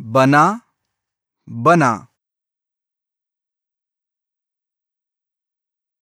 बना बना।